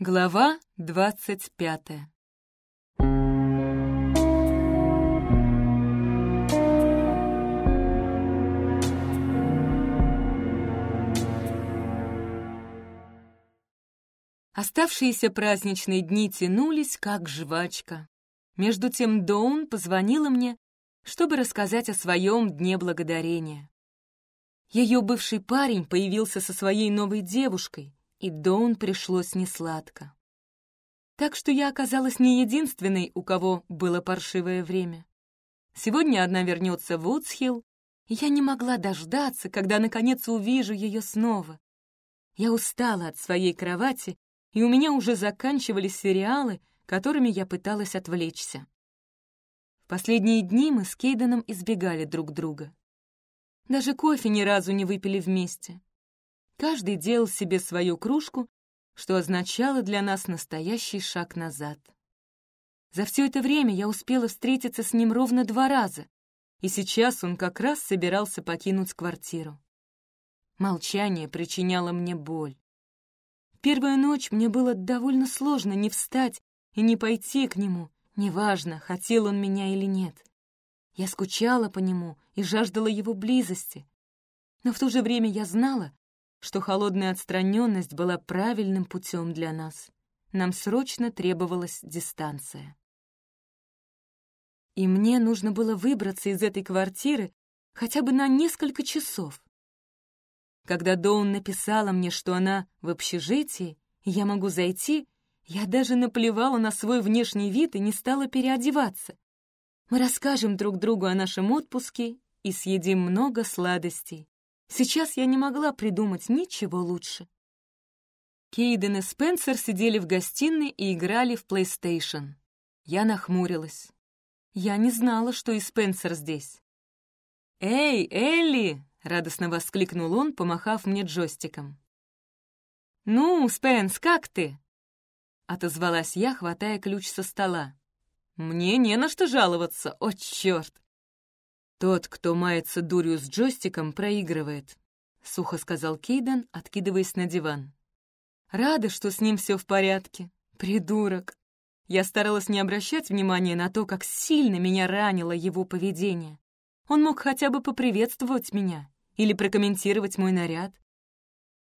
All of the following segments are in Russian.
Глава двадцать пятая Оставшиеся праздничные дни тянулись, как жвачка. Между тем Доун позвонила мне, чтобы рассказать о своем Дне Благодарения. Ее бывший парень появился со своей новой девушкой, и Доун пришлось несладко. Так что я оказалась не единственной, у кого было паршивое время. Сегодня одна вернется в Уцхилл, и я не могла дождаться, когда наконец увижу ее снова. Я устала от своей кровати, и у меня уже заканчивались сериалы, которыми я пыталась отвлечься. В последние дни мы с Кейденом избегали друг друга. Даже кофе ни разу не выпили вместе. Каждый делал себе свою кружку, что означало для нас настоящий шаг назад. За все это время я успела встретиться с ним ровно два раза, и сейчас он как раз собирался покинуть квартиру. Молчание причиняло мне боль. Первую ночь мне было довольно сложно не встать и не пойти к нему, неважно, хотел он меня или нет. Я скучала по нему и жаждала его близости. Но в то же время я знала, что холодная отстраненность была правильным путем для нас. Нам срочно требовалась дистанция. И мне нужно было выбраться из этой квартиры хотя бы на несколько часов. Когда Доун написала мне, что она в общежитии, я могу зайти, я даже наплевала на свой внешний вид и не стала переодеваться. Мы расскажем друг другу о нашем отпуске и съедим много сладостей. Сейчас я не могла придумать ничего лучше. Кейден и Спенсер сидели в гостиной и играли в PlayStation. Я нахмурилась. Я не знала, что и Спенсер здесь. «Эй, Элли!» — радостно воскликнул он, помахав мне джойстиком. «Ну, Спенс, как ты?» — отозвалась я, хватая ключ со стола. Мне не на что жаловаться, о чёрт! Тот, кто мается дурью с джойстиком, проигрывает, — сухо сказал Кейден, откидываясь на диван. Рада, что с ним все в порядке. Придурок. Я старалась не обращать внимания на то, как сильно меня ранило его поведение. Он мог хотя бы поприветствовать меня или прокомментировать мой наряд.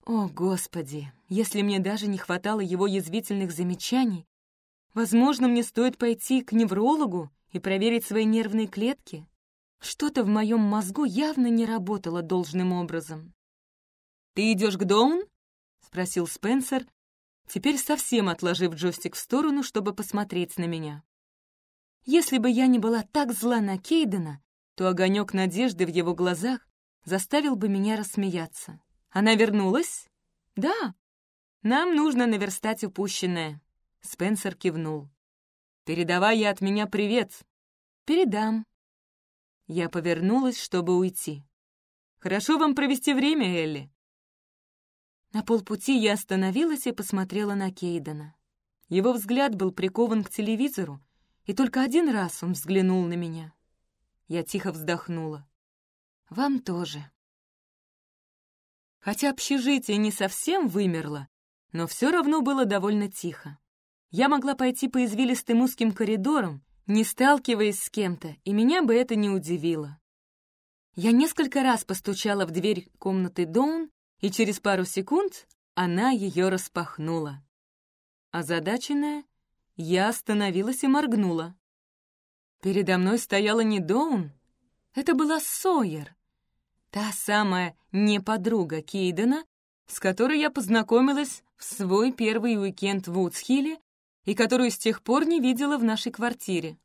О, Господи, если мне даже не хватало его язвительных замечаний, Возможно, мне стоит пойти к неврологу и проверить свои нервные клетки. Что-то в моем мозгу явно не работало должным образом. «Ты идешь к Доун?» — спросил Спенсер, теперь совсем отложив джойстик в сторону, чтобы посмотреть на меня. Если бы я не была так зла на Кейдена, то огонек надежды в его глазах заставил бы меня рассмеяться. Она вернулась? Да. Нам нужно наверстать упущенное. Спенсер кивнул. «Передавай я от меня привет». «Передам». Я повернулась, чтобы уйти. «Хорошо вам провести время, Элли». На полпути я остановилась и посмотрела на Кейдена. Его взгляд был прикован к телевизору, и только один раз он взглянул на меня. Я тихо вздохнула. «Вам тоже». Хотя общежитие не совсем вымерло, но все равно было довольно тихо. Я могла пойти по извилистым узким коридорам, не сталкиваясь с кем-то, и меня бы это не удивило. Я несколько раз постучала в дверь комнаты Доун, и через пару секунд она ее распахнула. Озадаченная, я остановилась и моргнула. Передо мной стояла не Доун, это была Сойер, та самая не-подруга Кейдена, с которой я познакомилась в свой первый уикенд в Уцхилле и которую с тех пор не видела в нашей квартире.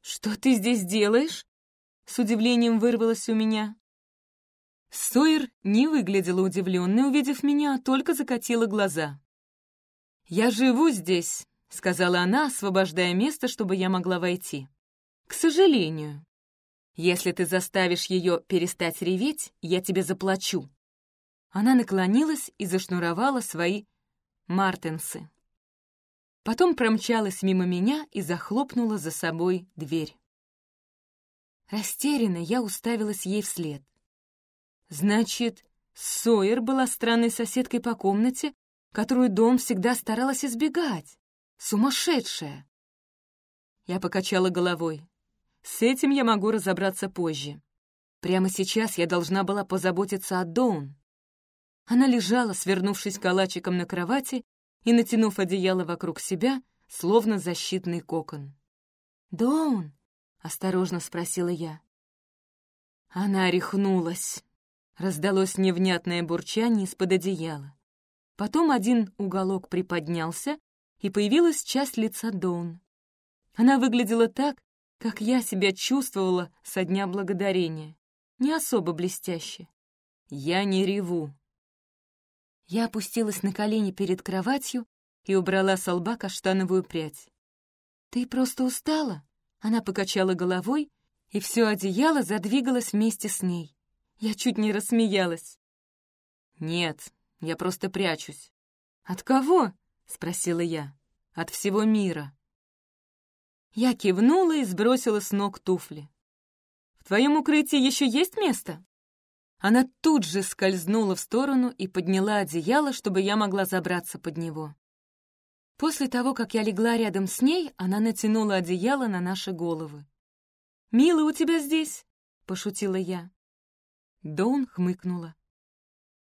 «Что ты здесь делаешь?» — с удивлением вырвалось у меня. Сойер не выглядела удивленной, увидев меня, только закатила глаза. «Я живу здесь», — сказала она, освобождая место, чтобы я могла войти. «К сожалению. Если ты заставишь ее перестать реветь, я тебе заплачу». Она наклонилась и зашнуровала свои мартенсы. Потом промчалась мимо меня и захлопнула за собой дверь. Растерянно я уставилась ей вслед. Значит, Сойер была странной соседкой по комнате, которую дом всегда старалась избегать. Сумасшедшая. Я покачала головой. С этим я могу разобраться позже. Прямо сейчас я должна была позаботиться о Доун. Она лежала, свернувшись калачиком на кровати и натянув одеяло вокруг себя, словно защитный кокон. «Доун?» — осторожно спросила я. Она рехнулась. Раздалось невнятное бурчание из-под одеяла. Потом один уголок приподнялся, и появилась часть лица Доун. Она выглядела так, как я себя чувствовала со Дня Благодарения. Не особо блестяще. Я не реву. Я опустилась на колени перед кроватью и убрала с лба каштановую прядь. «Ты просто устала?» Она покачала головой, и все одеяло задвигалось вместе с ней. Я чуть не рассмеялась. «Нет, я просто прячусь». «От кого?» — спросила я. «От всего мира». Я кивнула и сбросила с ног туфли. «В твоем укрытии еще есть место?» Она тут же скользнула в сторону и подняла одеяло, чтобы я могла забраться под него. После того, как я легла рядом с ней, она натянула одеяло на наши головы. «Мило у тебя здесь?» — пошутила я. Доун хмыкнула.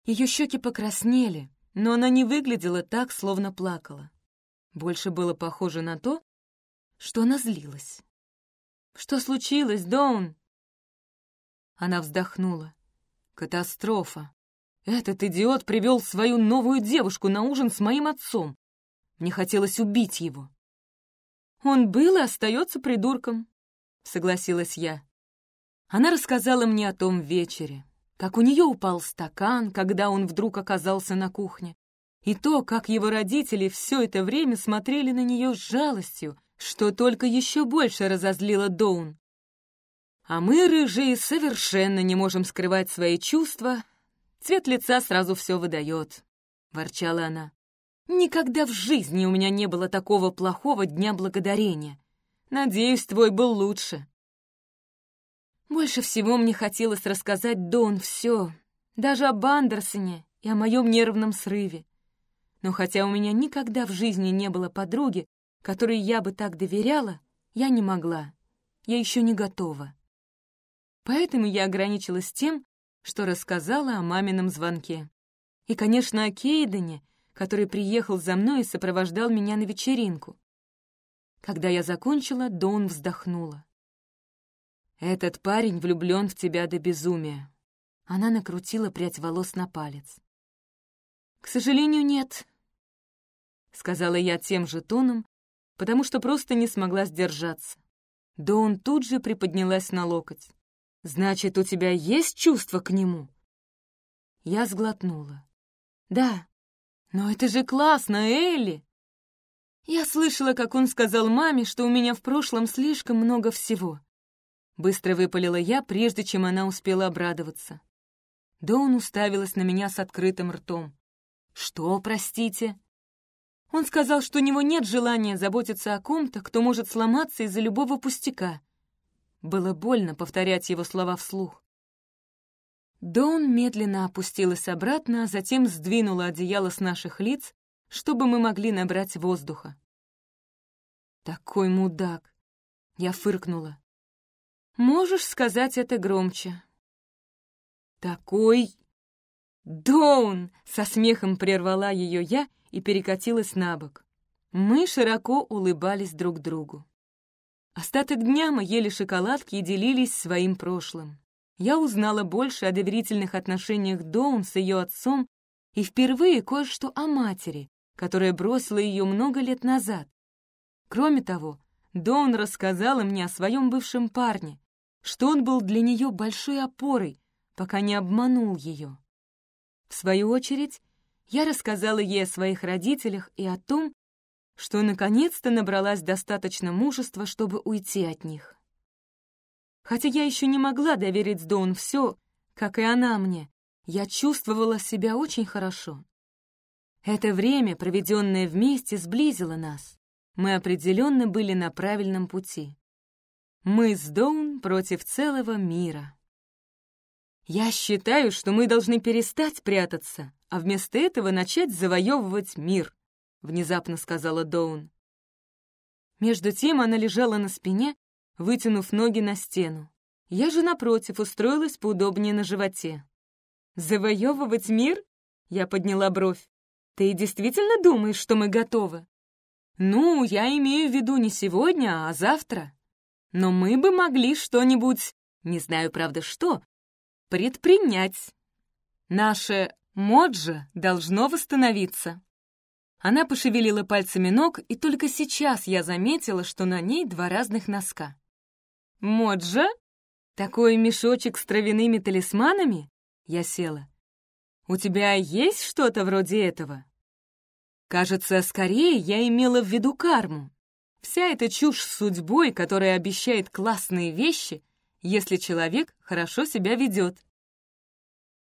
Ее щеки покраснели, но она не выглядела так, словно плакала. Больше было похоже на то, что она злилась. «Что случилось, Доун?» Она вздохнула. «Катастрофа. Этот идиот привел свою новую девушку на ужин с моим отцом. Мне хотелось убить его». «Он был и остается придурком», — согласилась я. Она рассказала мне о том вечере, как у нее упал стакан, когда он вдруг оказался на кухне, и то, как его родители все это время смотрели на нее с жалостью, что только еще больше разозлило Доун. А мы, рыжие, совершенно не можем скрывать свои чувства. Цвет лица сразу все выдает, — ворчала она. Никогда в жизни у меня не было такого плохого Дня Благодарения. Надеюсь, твой был лучше. Больше всего мне хотелось рассказать Дон все, даже об Андерсоне и о моем нервном срыве. Но хотя у меня никогда в жизни не было подруги, которой я бы так доверяла, я не могла. Я еще не готова. Поэтому я ограничилась тем, что рассказала о мамином звонке. И, конечно, о Кейдене, который приехал за мной и сопровождал меня на вечеринку. Когда я закончила, Дон вздохнула. «Этот парень влюблен в тебя до безумия». Она накрутила прядь волос на палец. «К сожалению, нет», — сказала я тем же тоном, потому что просто не смогла сдержаться. Дон тут же приподнялась на локоть. «Значит, у тебя есть чувство к нему?» Я сглотнула. «Да, но это же классно, Элли!» Я слышала, как он сказал маме, что у меня в прошлом слишком много всего. Быстро выпалила я, прежде чем она успела обрадоваться. Дон уставилась на меня с открытым ртом. «Что, простите?» Он сказал, что у него нет желания заботиться о ком-то, кто может сломаться из-за любого пустяка. Было больно повторять его слова вслух. Дон медленно опустилась обратно, а затем сдвинула одеяло с наших лиц, чтобы мы могли набрать воздуха. «Такой мудак!» — я фыркнула. «Можешь сказать это громче?» «Такой...» «Доун!» — со смехом прервала ее я и перекатилась на бок. Мы широко улыбались друг другу. Остаток дня мы ели шоколадки и делились своим прошлым. Я узнала больше о доверительных отношениях Доун с ее отцом и впервые кое-что о матери, которая бросила ее много лет назад. Кроме того, Доун рассказала мне о своем бывшем парне, что он был для нее большой опорой, пока не обманул ее. В свою очередь, я рассказала ей о своих родителях и о том, что наконец-то набралась достаточно мужества, чтобы уйти от них. Хотя я еще не могла доверить Доун все, как и она мне, я чувствовала себя очень хорошо. Это время, проведенное вместе, сблизило нас. Мы определенно были на правильном пути. Мы с Доун против целого мира. «Я считаю, что мы должны перестать прятаться, а вместо этого начать завоевывать мир», — внезапно сказала Доун. Между тем она лежала на спине, вытянув ноги на стену. Я же, напротив, устроилась поудобнее на животе. «Завоевывать мир?» — я подняла бровь. «Ты действительно думаешь, что мы готовы?» «Ну, я имею в виду не сегодня, а завтра. Но мы бы могли что-нибудь, не знаю, правда, что, предпринять. Наше моджа должно восстановиться». Она пошевелила пальцами ног, и только сейчас я заметила, что на ней два разных носка. «Моджа?» «Такой мешочек с травяными талисманами?» Я села. «У тебя есть что-то вроде этого?» Кажется, скорее я имела в виду карму. Вся эта чушь с судьбой, которая обещает классные вещи, если человек хорошо себя ведет.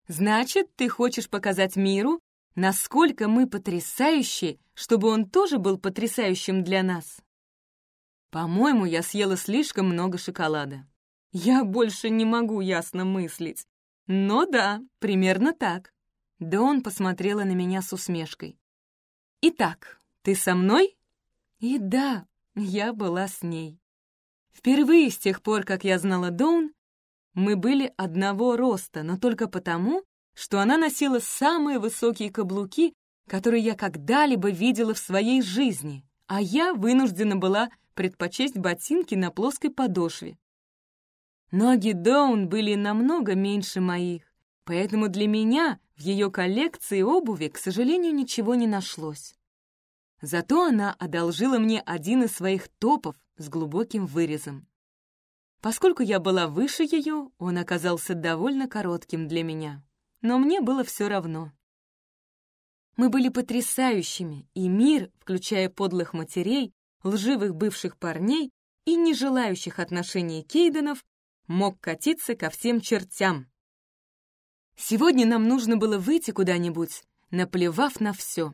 Значит, ты хочешь показать миру, насколько мы потрясающие, чтобы он тоже был потрясающим для нас? По-моему, я съела слишком много шоколада. Я больше не могу ясно мыслить. Но да, примерно так. Дон посмотрела на меня с усмешкой. «Итак, ты со мной?» И да, я была с ней. Впервые с тех пор, как я знала Доун, мы были одного роста, но только потому, что она носила самые высокие каблуки, которые я когда-либо видела в своей жизни, а я вынуждена была предпочесть ботинки на плоской подошве. Ноги Доун были намного меньше моих, поэтому для меня в ее коллекции обуви, к сожалению, ничего не нашлось. Зато она одолжила мне один из своих топов с глубоким вырезом. Поскольку я была выше ее, он оказался довольно коротким для меня, но мне было все равно. Мы были потрясающими, и мир, включая подлых матерей, лживых бывших парней и не желающих отношений Кейденов, мог катиться ко всем чертям. Сегодня нам нужно было выйти куда-нибудь, наплевав на все.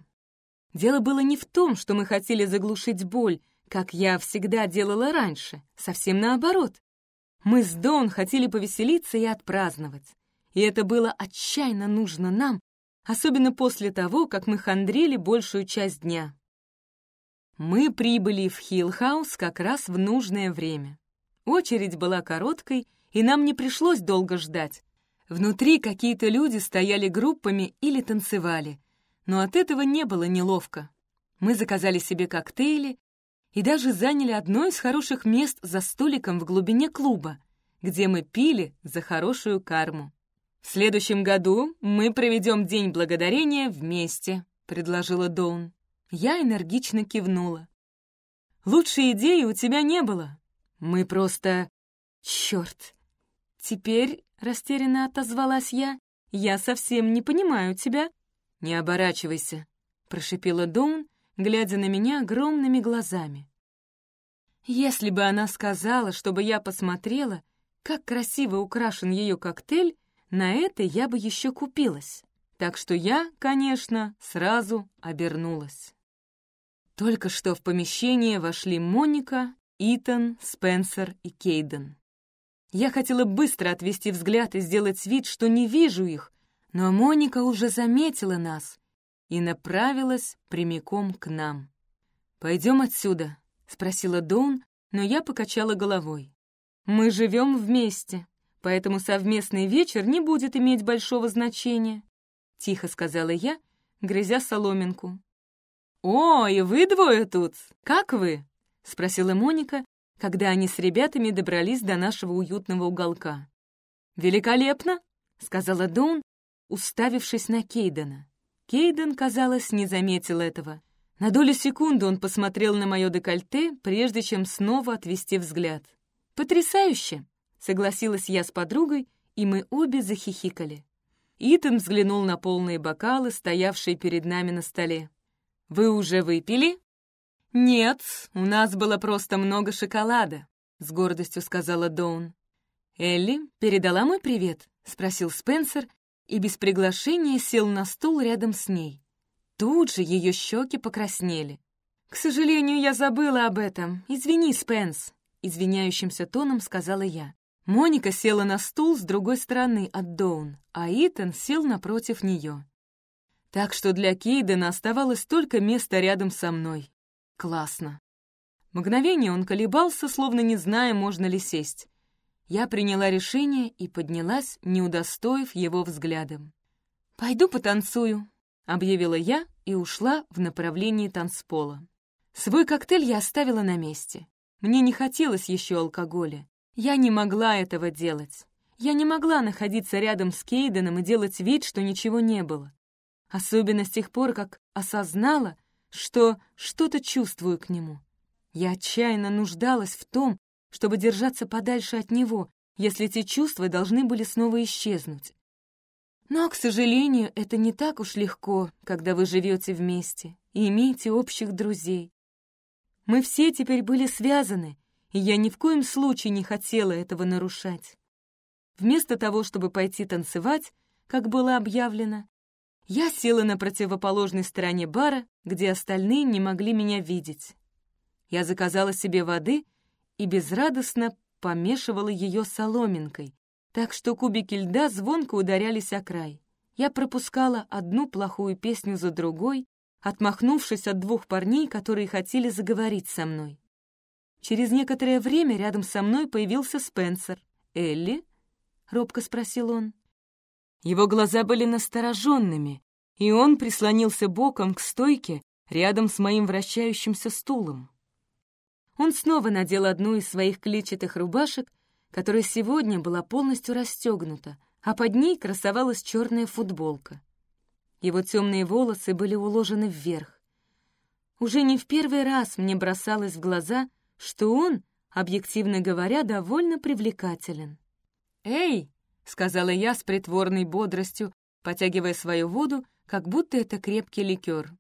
Дело было не в том, что мы хотели заглушить боль, как я всегда делала раньше, совсем наоборот. Мы с Дон хотели повеселиться и отпраздновать. И это было отчаянно нужно нам, особенно после того, как мы хандрили большую часть дня. Мы прибыли в Хиллхаус как раз в нужное время. Очередь была короткой, и нам не пришлось долго ждать. Внутри какие-то люди стояли группами или танцевали, но от этого не было неловко. Мы заказали себе коктейли и даже заняли одно из хороших мест за столиком в глубине клуба, где мы пили за хорошую карму. «В следующем году мы проведем День Благодарения вместе», — предложила Доун. Я энергично кивнула. «Лучшей идеи у тебя не было. Мы просто... Черт! Теперь, растерянно отозвалась я, я совсем не понимаю тебя. Не оборачивайся, прошипела Доун, глядя на меня огромными глазами. Если бы она сказала, чтобы я посмотрела, как красиво украшен ее коктейль, на это я бы еще купилась. Так что я, конечно, сразу обернулась. Только что в помещение вошли Моника Итан, Спенсер и Кейден. Я хотела быстро отвести взгляд и сделать вид, что не вижу их, но Моника уже заметила нас и направилась прямиком к нам. «Пойдем отсюда», — спросила Доун, но я покачала головой. «Мы живем вместе, поэтому совместный вечер не будет иметь большого значения», — тихо сказала я, грызя соломинку. «О, и вы двое тут! Как вы?» — спросила Моника, когда они с ребятами добрались до нашего уютного уголка. «Великолепно!» — сказала Дон, уставившись на Кейдена. Кейден, казалось, не заметил этого. На долю секунды он посмотрел на мое декольте, прежде чем снова отвести взгляд. «Потрясающе!» — согласилась я с подругой, и мы обе захихикали. Итан взглянул на полные бокалы, стоявшие перед нами на столе. «Вы уже выпили?» «Нет, у нас было просто много шоколада», — с гордостью сказала Доун. «Элли передала мой привет?» — спросил Спенсер и без приглашения сел на стул рядом с ней. Тут же ее щеки покраснели. «К сожалению, я забыла об этом. Извини, Спенс», — извиняющимся тоном сказала я. Моника села на стул с другой стороны от Доун, а Итан сел напротив нее. Так что для Кейдена оставалось только место рядом со мной. Классно. Мгновение он колебался, словно не зная, можно ли сесть. Я приняла решение и поднялась, не удостоив его взглядом. «Пойду потанцую», — объявила я и ушла в направлении танцпола. Свой коктейль я оставила на месте. Мне не хотелось еще алкоголя. Я не могла этого делать. Я не могла находиться рядом с Кейденом и делать вид, что ничего не было. Особенно с тех пор, как осознала, что что-то чувствую к нему. Я отчаянно нуждалась в том, чтобы держаться подальше от него, если эти чувства должны были снова исчезнуть. Но, к сожалению, это не так уж легко, когда вы живете вместе и имеете общих друзей. Мы все теперь были связаны, и я ни в коем случае не хотела этого нарушать. Вместо того, чтобы пойти танцевать, как было объявлено, я села на противоположной стороне бара, где остальные не могли меня видеть. Я заказала себе воды и безрадостно помешивала ее соломинкой, так что кубики льда звонко ударялись о край. Я пропускала одну плохую песню за другой, отмахнувшись от двух парней, которые хотели заговорить со мной. Через некоторое время рядом со мной появился Спенсер. «Элли?» — робко спросил он. Его глаза были настороженными, и он прислонился боком к стойке рядом с моим вращающимся стулом. Он снова надел одну из своих клетчатых рубашек, которая сегодня была полностью расстегнута, а под ней красовалась черная футболка. Его темные волосы были уложены вверх. Уже не в первый раз мне бросалось в глаза, что он, объективно говоря, довольно привлекателен. «Эй!» — сказала я с притворной бодростью, потягивая свою воду, как будто это крепкий ликер.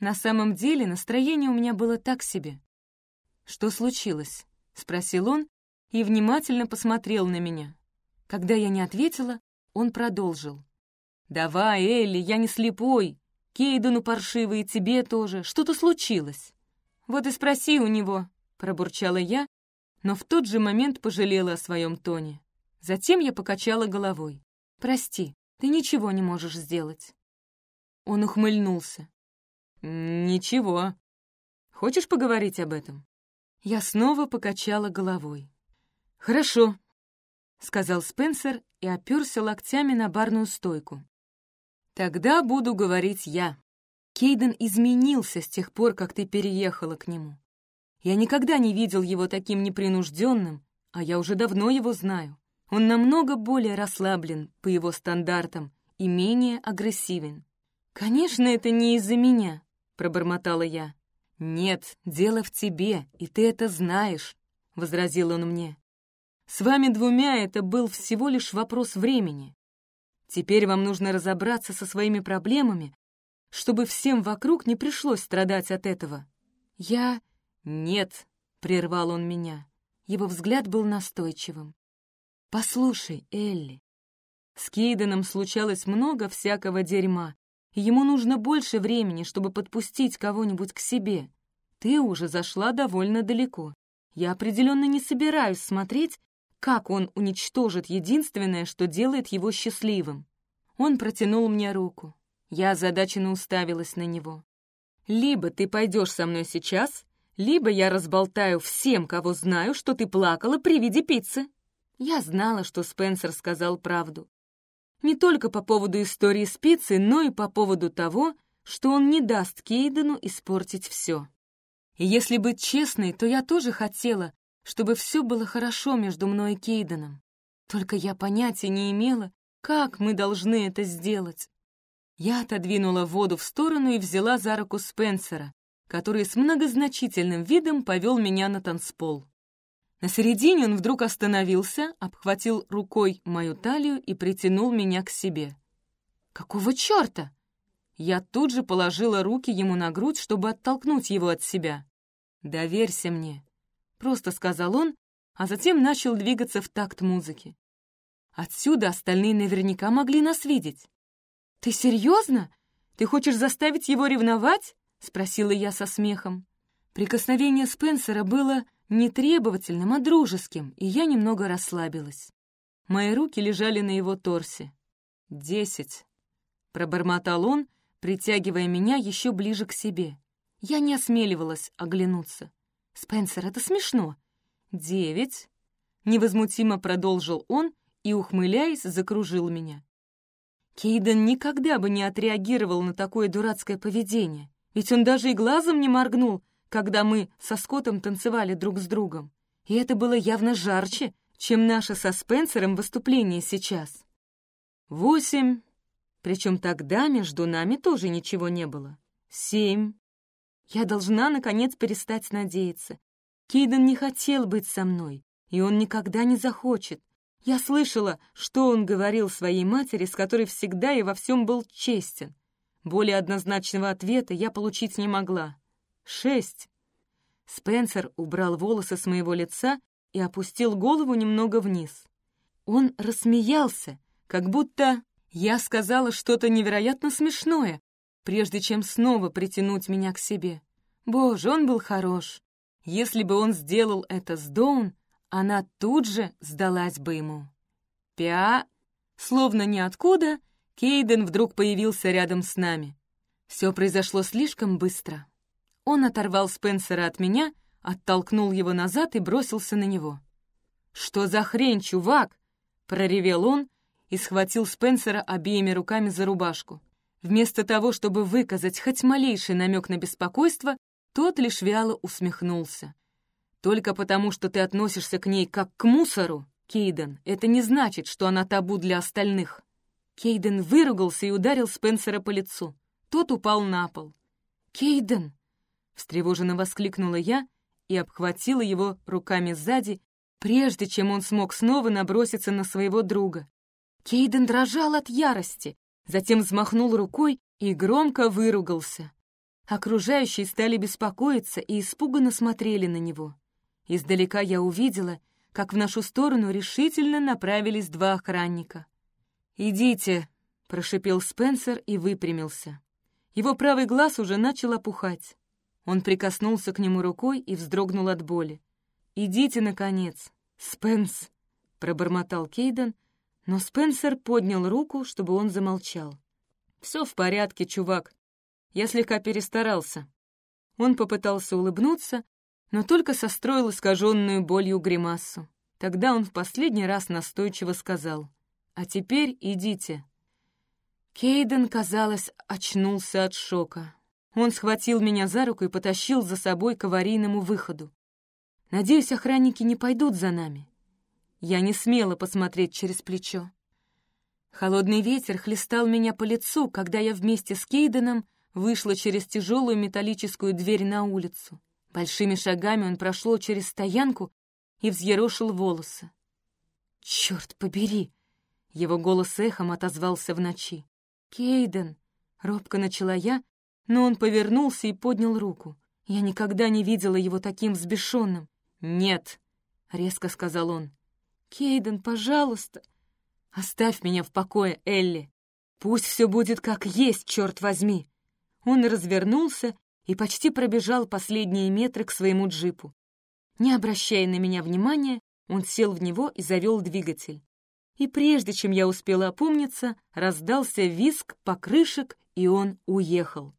На самом деле настроение у меня было так себе. «Что случилось?» — спросил он и внимательно посмотрел на меня. Когда я не ответила, он продолжил. «Давай, Элли, я не слепой. Кейдену паршивый, и тебе тоже. Что-то случилось». «Вот и спроси у него», — пробурчала я, но в тот же момент пожалела о своем тоне. Затем я покачала головой. «Прости, ты ничего не можешь сделать». Он ухмыльнулся. «Ничего. Хочешь поговорить об этом?» Я снова покачала головой. «Хорошо», — сказал Спенсер и оперся локтями на барную стойку. «Тогда буду говорить я. Кейден изменился с тех пор, как ты переехала к нему. Я никогда не видел его таким непринужденным, а я уже давно его знаю. Он намного более расслаблен по его стандартам и менее агрессивен. «Конечно, это не из-за меня», — пробормотала я. «Нет, дело в тебе, и ты это знаешь», — возразил он мне. «С вами двумя это был всего лишь вопрос времени. Теперь вам нужно разобраться со своими проблемами, чтобы всем вокруг не пришлось страдать от этого». «Я...» «Нет», — прервал он меня. Его взгляд был настойчивым. «Послушай, Элли, с Кейденом случалось много всякого дерьма, Ему нужно больше времени, чтобы подпустить кого-нибудь к себе. Ты уже зашла довольно далеко. Я определенно не собираюсь смотреть, как он уничтожит единственное, что делает его счастливым. Он протянул мне руку. Я озадаченно уставилась на него. «Либо ты пойдешь со мной сейчас, либо я разболтаю всем, кого знаю, что ты плакала при виде пиццы». Я знала, что Спенсер сказал правду. Не только по поводу истории спицы, но и по поводу того, что он не даст Кейдену испортить все. И если быть честной, то я тоже хотела, чтобы все было хорошо между мной и Кейденом. Только я понятия не имела, как мы должны это сделать. Я отодвинула воду в сторону и взяла за руку Спенсера, который с многозначительным видом повел меня на танцпол. На середине он вдруг остановился, обхватил рукой мою талию и притянул меня к себе. «Какого черта?» Я тут же положила руки ему на грудь, чтобы оттолкнуть его от себя. «Доверься мне», — просто сказал он, а затем начал двигаться в такт музыки. Отсюда остальные наверняка могли нас видеть. «Ты серьезно? Ты хочешь заставить его ревновать?» — спросила я со смехом. Прикосновение Спенсера было не требовательным, а дружеским, и я немного расслабилась. Мои руки лежали на его торсе. «Десять», — пробормотал он, притягивая меня еще ближе к себе. Я не осмеливалась оглянуться. «Спенсер, это смешно». «Девять», — невозмутимо продолжил он и, ухмыляясь, закружил меня. Кейден никогда бы не отреагировал на такое дурацкое поведение, ведь он даже и глазом не моргнул, когда мы со Скоттом танцевали друг с другом. И это было явно жарче, чем наше со Спенсером выступление сейчас. Восемь. Причем тогда между нами тоже ничего не было. Семь. Я должна, наконец, перестать надеяться. Кейден не хотел быть со мной, и он никогда не захочет. Я слышала, что он говорил своей матери, с которой всегда и во всем был честен. Более однозначного ответа я получить не могла. Шесть. Спенсер убрал волосы с моего лица и опустил голову немного вниз. Он рассмеялся, как будто я сказала что-то невероятно смешное, прежде чем снова притянуть меня к себе. Боже, он был хорош. Если бы он сделал это с Доун, она тут же сдалась бы ему. Пя... Словно ниоткуда, Кейден вдруг появился рядом с нами. Все произошло слишком быстро. Он оторвал Спенсера от меня, оттолкнул его назад и бросился на него. «Что за хрень, чувак?» — проревел он и схватил Спенсера обеими руками за рубашку. Вместо того, чтобы выказать хоть малейший намек на беспокойство, тот лишь вяло усмехнулся. Только потому, что ты относишься к ней как к мусору, Кейден, это не значит, что она табу для остальных». Кейден выругался и ударил Спенсера по лицу. Тот упал на пол. «Кейден!» — встревоженно воскликнула я и обхватила его руками сзади, прежде чем он смог снова наброситься на своего друга. Кейден дрожал от ярости, затем взмахнул рукой и громко выругался. Окружающие стали беспокоиться и испуганно смотрели на него. Издалека я увидела, как в нашу сторону решительно направились два охранника. «Идите», — прошипел Спенсер и выпрямился. Его правый глаз уже начал опухать. Он прикоснулся к нему рукой и вздрогнул от боли. «Идите, наконец!» «Спенс!» — пробормотал Кейден, но Спенсер поднял руку, чтобы он замолчал. «Все в порядке, чувак. Я слегка перестарался». Он попытался улыбнуться, но только состроил искаженную болью гримасу. Тогда он в последний раз настойчиво сказал, «А теперь идите». Кейден, казалось, очнулся от шока. Он схватил меня за руку и потащил за собой к аварийному выходу. Надеюсь, охранники не пойдут за нами. Я не смела посмотреть через плечо. Холодный ветер хлестал меня по лицу, когда я вместе с Кейденом вышла через тяжелую металлическую дверь на улицу. Большими шагами он прошел через стоянку и взъерошил волосы. «Черт побери!» Его голос эхом отозвался в ночи. «Кейден!» — робко начала я, но он повернулся и поднял руку. Я никогда не видела его таким взбешенным. «Нет!» — резко сказал он. «Кейден, пожалуйста!» «Оставь меня в покое, Элли! Пусть все будет как есть, черт возьми!» Он развернулся и почти пробежал последние метры к своему джипу. Не обращая на меня внимания, он сел в него и завел двигатель. И прежде чем я успела опомниться, раздался визг покрышек, и он уехал.